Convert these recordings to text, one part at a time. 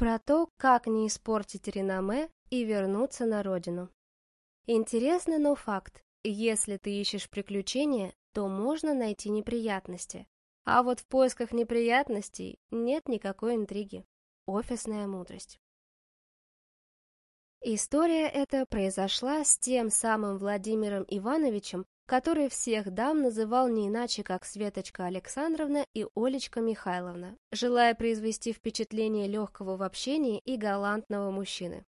Про то, как не испортить реноме и вернуться на родину. Интересно, но факт. Если ты ищешь приключения, то можно найти неприятности. А вот в поисках неприятностей нет никакой интриги. Офисная мудрость. История эта произошла с тем самым Владимиром Ивановичем, который всех дам называл не иначе, как Светочка Александровна и Олечка Михайловна, желая произвести впечатление легкого в общении и галантного мужчины.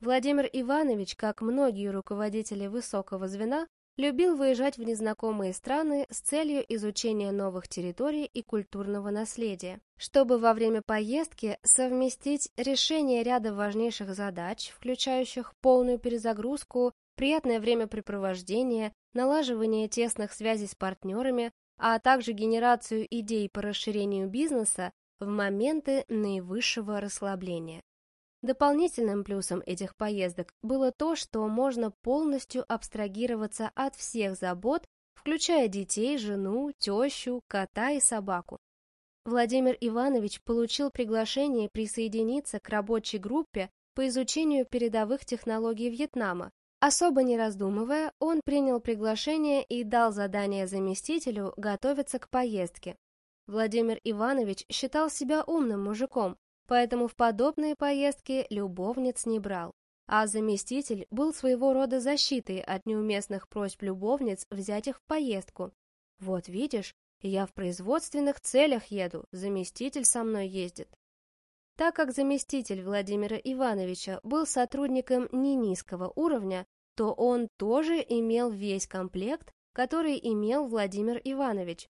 Владимир Иванович, как многие руководители высокого звена, любил выезжать в незнакомые страны с целью изучения новых территорий и культурного наследия, чтобы во время поездки совместить решение ряда важнейших задач, включающих полную перезагрузку, приятное времяпрепровождение, налаживание тесных связей с партнерами, а также генерацию идей по расширению бизнеса в моменты наивысшего расслабления. Дополнительным плюсом этих поездок было то, что можно полностью абстрагироваться от всех забот, включая детей, жену, тещу, кота и собаку. Владимир Иванович получил приглашение присоединиться к рабочей группе по изучению передовых технологий Вьетнама. Особо не раздумывая, он принял приглашение и дал задание заместителю готовиться к поездке. Владимир Иванович считал себя умным мужиком, поэтому в подобные поездки любовниц не брал. А заместитель был своего рода защитой от неуместных просьб любовниц взять их в поездку. Вот видишь, я в производственных целях еду, заместитель со мной ездит. Так как заместитель Владимира Ивановича был сотрудником не низкого уровня, то он тоже имел весь комплект, который имел Владимир Иванович.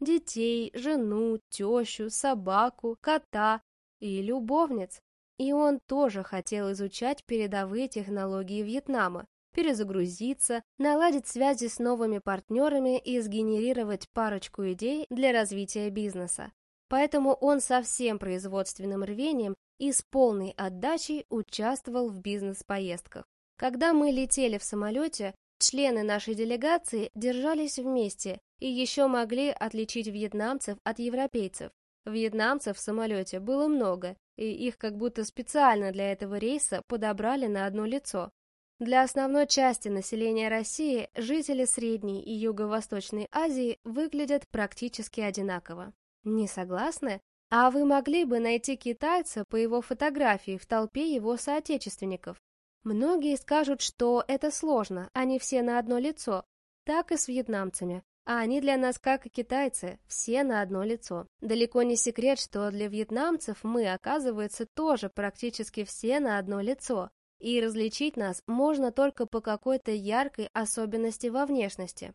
Детей, жену, тещу, собаку, кота, и любовниц. И он тоже хотел изучать передовые технологии Вьетнама, перезагрузиться, наладить связи с новыми партнерами и сгенерировать парочку идей для развития бизнеса. Поэтому он со всем производственным рвением и с полной отдачей участвовал в бизнес-поездках. Когда мы летели в самолете, члены нашей делегации держались вместе и еще могли отличить вьетнамцев от европейцев. Вьетнамцев в самолете было много, и их как будто специально для этого рейса подобрали на одно лицо. Для основной части населения России жители Средней и Юго-Восточной Азии выглядят практически одинаково. Не согласны? А вы могли бы найти китайца по его фотографии в толпе его соотечественников? Многие скажут, что это сложно, они все на одно лицо. Так и с вьетнамцами. А они для нас, как и китайцы, все на одно лицо. Далеко не секрет, что для вьетнамцев мы, оказывается, тоже практически все на одно лицо. И различить нас можно только по какой-то яркой особенности во внешности.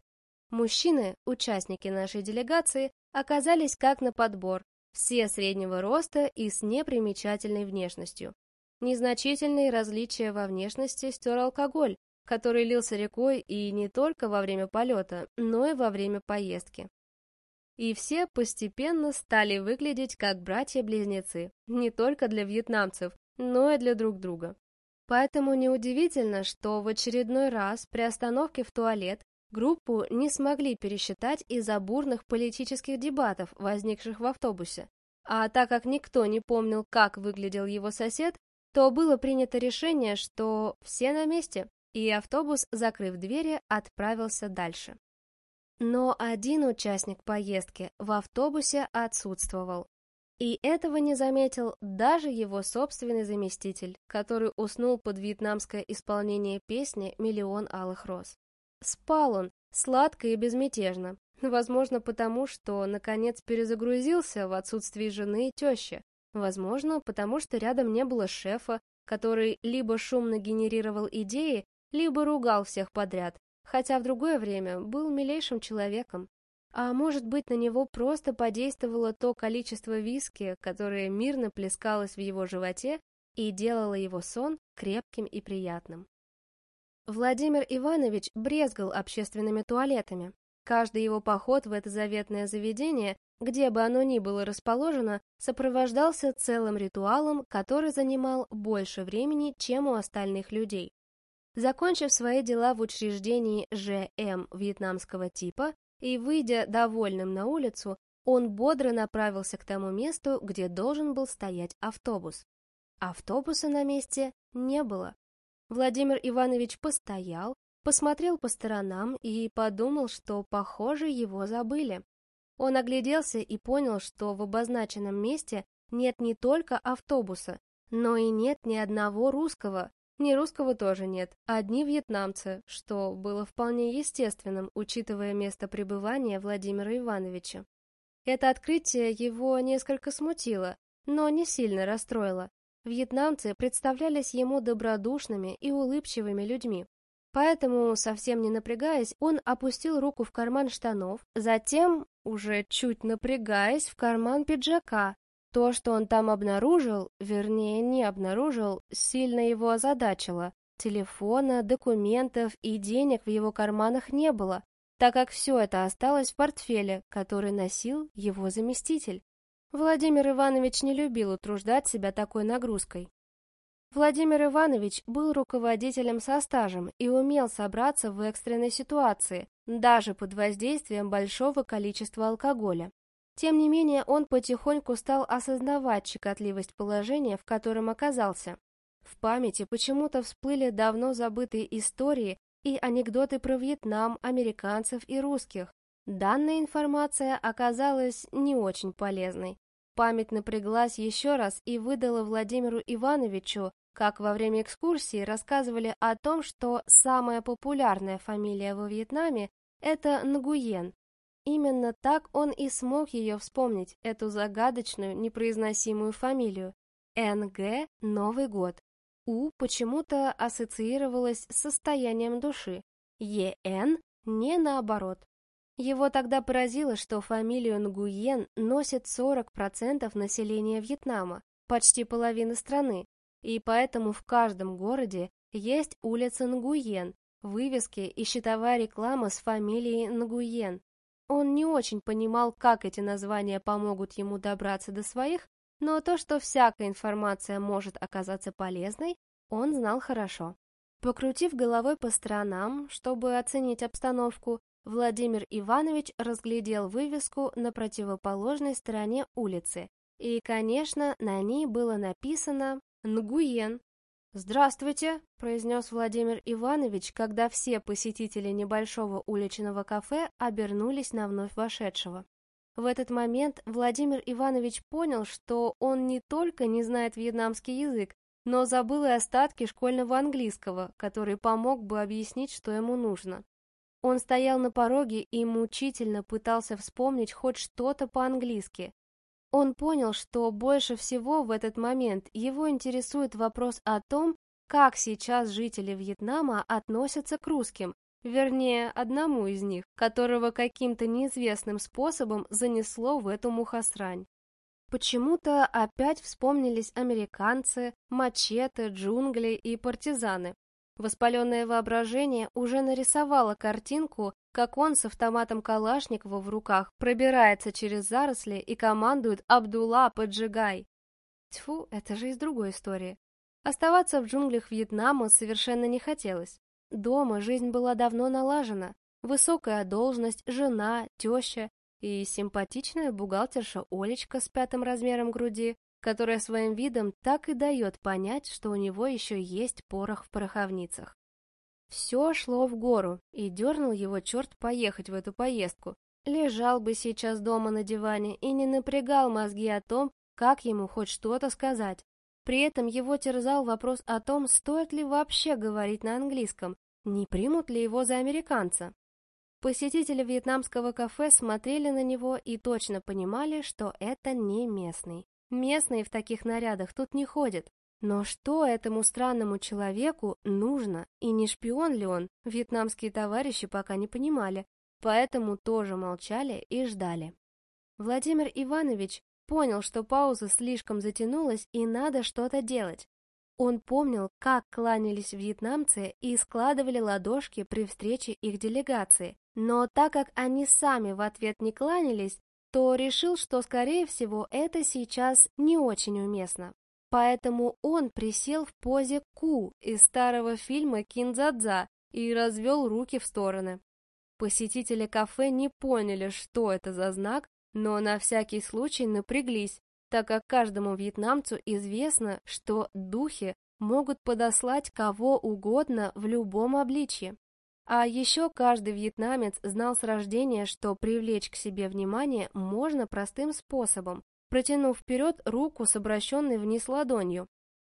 Мужчины, участники нашей делегации, оказались как на подбор, все среднего роста и с непримечательной внешностью. Незначительные различия во внешности стер алкоголь, который лился рекой и не только во время полета, но и во время поездки. И все постепенно стали выглядеть как братья-близнецы, не только для вьетнамцев, но и для друг друга. Поэтому неудивительно, что в очередной раз при остановке в туалет группу не смогли пересчитать из-за бурных политических дебатов, возникших в автобусе. А так как никто не помнил, как выглядел его сосед, то было принято решение, что все на месте, и автобус, закрыв двери, отправился дальше. Но один участник поездки в автобусе отсутствовал. И этого не заметил даже его собственный заместитель, который уснул под вьетнамское исполнение песни «Миллион алых роз». Спал он, сладко и безмятежно, возможно потому, что наконец перезагрузился в отсутствии жены и тещи, возможно потому, что рядом не было шефа, который либо шумно генерировал идеи, либо ругал всех подряд, хотя в другое время был милейшим человеком. А может быть, на него просто подействовало то количество виски, которое мирно плескалось в его животе и делало его сон крепким и приятным. Владимир Иванович брезгал общественными туалетами. Каждый его поход в это заветное заведение, где бы оно ни было расположено, сопровождался целым ритуалом, который занимал больше времени, чем у остальных людей. Закончив свои дела в учреждении ЖМ вьетнамского типа и выйдя довольным на улицу, он бодро направился к тому месту, где должен был стоять автобус. Автобуса на месте не было. Владимир Иванович постоял, посмотрел по сторонам и подумал, что, похоже, его забыли. Он огляделся и понял, что в обозначенном месте нет не только автобуса, но и нет ни одного русского. Ни русского тоже нет, одни вьетнамцы, что было вполне естественным, учитывая место пребывания Владимира Ивановича. Это открытие его несколько смутило, но не сильно расстроило. Вьетнамцы представлялись ему добродушными и улыбчивыми людьми. Поэтому, совсем не напрягаясь, он опустил руку в карман штанов, затем, уже чуть напрягаясь, в карман пиджака. То, что он там обнаружил, вернее, не обнаружил, сильно его озадачило. Телефона, документов и денег в его карманах не было, так как все это осталось в портфеле, который носил его заместитель. Владимир Иванович не любил утруждать себя такой нагрузкой. Владимир Иванович был руководителем со стажем и умел собраться в экстренной ситуации, даже под воздействием большого количества алкоголя. Тем не менее, он потихоньку стал осознавать щекотливость положения, в котором оказался. В памяти почему-то всплыли давно забытые истории и анекдоты про Вьетнам, американцев и русских. Данная информация оказалась не очень полезной. Память напряглась еще раз и выдала Владимиру Ивановичу как во время экскурсии рассказывали о том, что самая популярная фамилия во Вьетнаме – это Нгуен. Именно так он и смог ее вспомнить, эту загадочную, непроизносимую фамилию. НГ – Новый год. У почему-то ассоциировалась с состоянием души. ЕН – не наоборот. Его тогда поразило, что фамилию Нгуен носит 40% населения Вьетнама, почти половина страны, и поэтому в каждом городе есть улица Нгуен, вывески и щитовая реклама с фамилией Нгуен. Он не очень понимал, как эти названия помогут ему добраться до своих, но то, что всякая информация может оказаться полезной, он знал хорошо. Покрутив головой по сторонам, чтобы оценить обстановку, Владимир Иванович разглядел вывеску на противоположной стороне улицы, и, конечно, на ней было написано Нгуен. «Здравствуйте», — произнес Владимир Иванович, когда все посетители небольшого уличного кафе обернулись на вновь вошедшего. В этот момент Владимир Иванович понял, что он не только не знает вьетнамский язык, но забыл и остатки школьного английского, который помог бы объяснить, что ему нужно. Он стоял на пороге и мучительно пытался вспомнить хоть что-то по-английски, он понял, что больше всего в этот момент его интересует вопрос о том, как сейчас жители Вьетнама относятся к русским, вернее, одному из них, которого каким-то неизвестным способом занесло в эту мухосрань. Почему-то опять вспомнились американцы, мачете, джунгли и партизаны. Воспаленное воображение уже нарисовало картинку, как он с автоматом Калашникова в руках пробирается через заросли и командует «Абдулла, поджигай!». Тьфу, это же из другой истории. Оставаться в джунглях Вьетнама совершенно не хотелось. Дома жизнь была давно налажена. Высокая должность, жена, теща и симпатичная бухгалтерша Олечка с пятым размером груди, которая своим видом так и дает понять, что у него еще есть порох в пороховницах. Все шло в гору, и дернул его черт поехать в эту поездку. Лежал бы сейчас дома на диване и не напрягал мозги о том, как ему хоть что-то сказать. При этом его терзал вопрос о том, стоит ли вообще говорить на английском, не примут ли его за американца. Посетители вьетнамского кафе смотрели на него и точно понимали, что это не местный. Местные в таких нарядах тут не ходят, но что этому странному человеку нужно, и не шпион ли он, вьетнамские товарищи пока не понимали, поэтому тоже молчали и ждали. Владимир Иванович понял, что пауза слишком затянулась и надо что-то делать. Он помнил, как кланялись вьетнамцы и складывали ладошки при встрече их делегации, но так как они сами в ответ не кланялись, то решил, что, скорее всего, это сейчас не очень уместно, Поэтому он присел в позе Ку из старого фильма «Киндзадза» и развел руки в стороны. Посетители кафе не поняли, что это за знак, но на всякий случай напряглись, так как каждому вьетнамцу известно, что духи могут подослать кого угодно в любом обличье. А еще каждый вьетнамец знал с рождения, что привлечь к себе внимание можно простым способом, протянув вперед руку с обращенной вниз ладонью.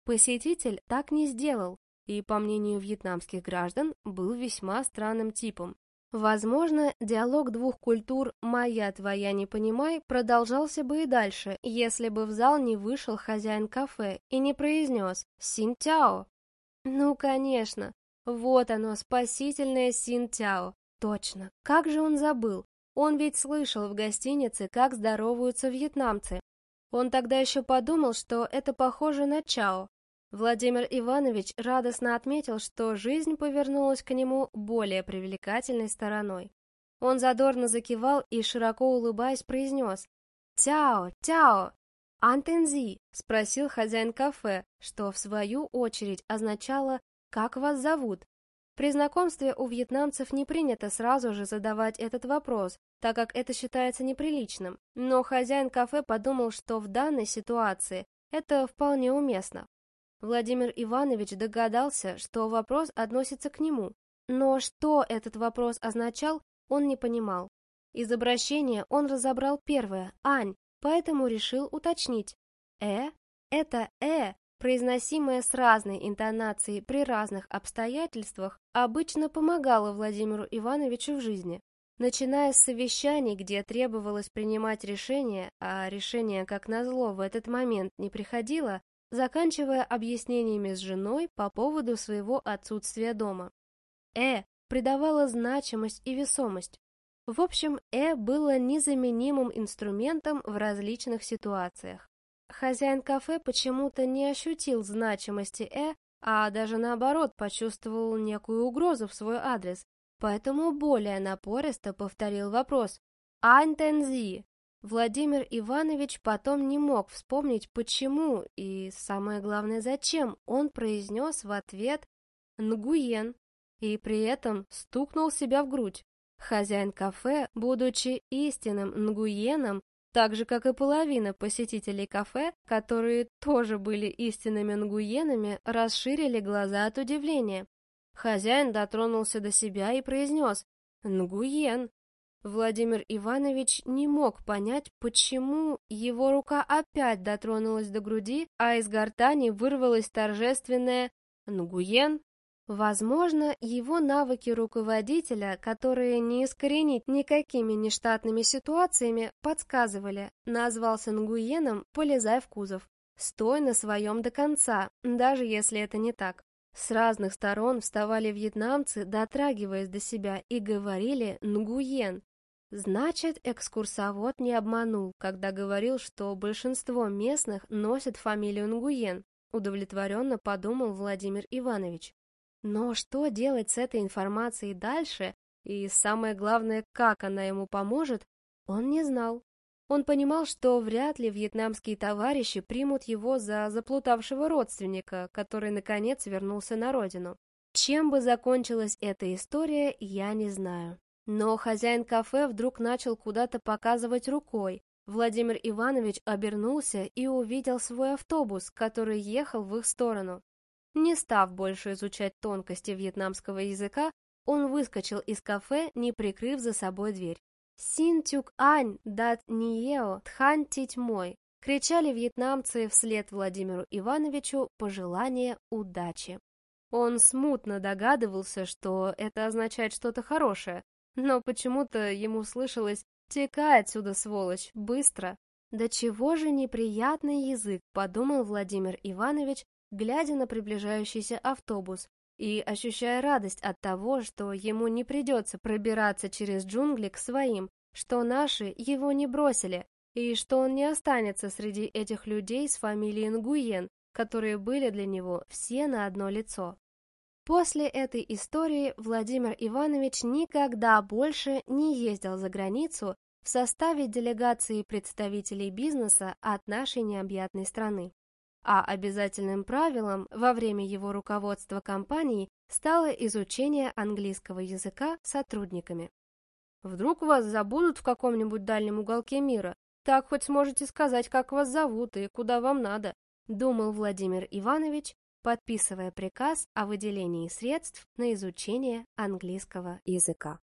Посетитель так не сделал, и, по мнению вьетнамских граждан, был весьма странным типом. Возможно, диалог двух культур «моя, твоя, не понимай» продолжался бы и дальше, если бы в зал не вышел хозяин кафе и не произнес «Синтяо». Ну, конечно, вот оно, спасительное Синтяо. Точно, как же он забыл? Он ведь слышал в гостинице, как здороваются вьетнамцы. Он тогда еще подумал, что это похоже на Чао, Владимир Иванович радостно отметил, что жизнь повернулась к нему более привлекательной стороной. Он задорно закивал и, широко улыбаясь, произнес «Тяо, тяо!» «Антензи?» — спросил хозяин кафе, что, в свою очередь, означало «Как вас зовут?». При знакомстве у вьетнамцев не принято сразу же задавать этот вопрос, так как это считается неприличным, но хозяин кафе подумал, что в данной ситуации это вполне уместно. Владимир Иванович догадался, что вопрос относится к нему, но что этот вопрос означал, он не понимал. Из обращения он разобрал первое «Ань», поэтому решил уточнить. «Э?» Это «э», произносимое с разной интонацией при разных обстоятельствах, обычно помогало Владимиру Ивановичу в жизни. Начиная с совещаний, где требовалось принимать решения, а решение, как назло, в этот момент не приходило, заканчивая объяснениями с женой по поводу своего отсутствия дома. «Э» придавала значимость и весомость. В общем, «э» было незаменимым инструментом в различных ситуациях. Хозяин кафе почему-то не ощутил значимости «э», а даже наоборот почувствовал некую угрозу в свой адрес, поэтому более напористо повторил вопрос. «Антензи», Владимир Иванович потом не мог вспомнить, почему и, самое главное, зачем он произнес в ответ «Нгуен» и при этом стукнул себя в грудь. Хозяин кафе, будучи истинным нгуеном, так же, как и половина посетителей кафе, которые тоже были истинными нгуенами, расширили глаза от удивления. Хозяин дотронулся до себя и произнес «Нгуен». Владимир Иванович не мог понять, почему его рука опять дотронулась до груди, а из гортани вырвалось торжественное «Нгуен». Возможно, его навыки руководителя, которые не искоренить никакими нештатными ситуациями, подсказывали. Назвался Нгуеном «Полезай в кузов». Стой на своем до конца, даже если это не так. С разных сторон вставали вьетнамцы, дотрагиваясь до себя, и говорили «Нгуен». Значит, экскурсовод не обманул, когда говорил, что большинство местных носят фамилию Нгуен, удовлетворенно подумал Владимир Иванович. Но что делать с этой информацией дальше, и самое главное, как она ему поможет, он не знал. Он понимал, что вряд ли вьетнамские товарищи примут его за заплутавшего родственника, который, наконец, вернулся на родину. Чем бы закончилась эта история, я не знаю. Но хозяин кафе вдруг начал куда-то показывать рукой. Владимир Иванович обернулся и увидел свой автобус, который ехал в их сторону. Не став больше изучать тонкости вьетнамского языка, он выскочил из кафе, не прикрыв за собой дверь. «Син тюк ань дат ниео тхан тить мой!» кричали вьетнамцы вслед Владимиру Ивановичу пожелание удачи. Он смутно догадывался, что это означает что-то хорошее, но почему-то ему слышалось «Текай отсюда, сволочь, быстро!» «Да чего же неприятный язык», — подумал Владимир Иванович, глядя на приближающийся автобус и ощущая радость от того, что ему не придется пробираться через джунгли к своим, что наши его не бросили, и что он не останется среди этих людей с фамилией Нгуен, которые были для него все на одно лицо. После этой истории Владимир Иванович никогда больше не ездил за границу в составе делегации представителей бизнеса от нашей необъятной страны. А обязательным правилом во время его руководства компанией стало изучение английского языка сотрудниками. Вдруг вас забудут в каком-нибудь дальнем уголке мира, Так хоть сможете сказать, как вас зовут и куда вам надо, думал Владимир Иванович, подписывая приказ о выделении средств на изучение английского языка.